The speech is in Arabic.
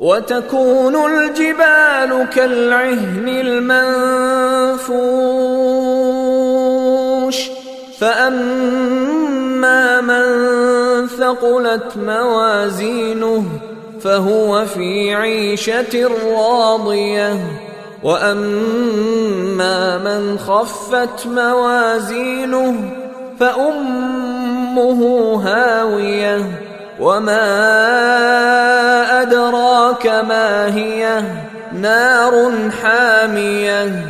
وتكون الجبال كالعهن المنفوش. فأما من ثقلت موازينه فهو في عيشة راضية. وأما من خفت موازينه فأمه هاوية. وما أدراك ما هي نار حامية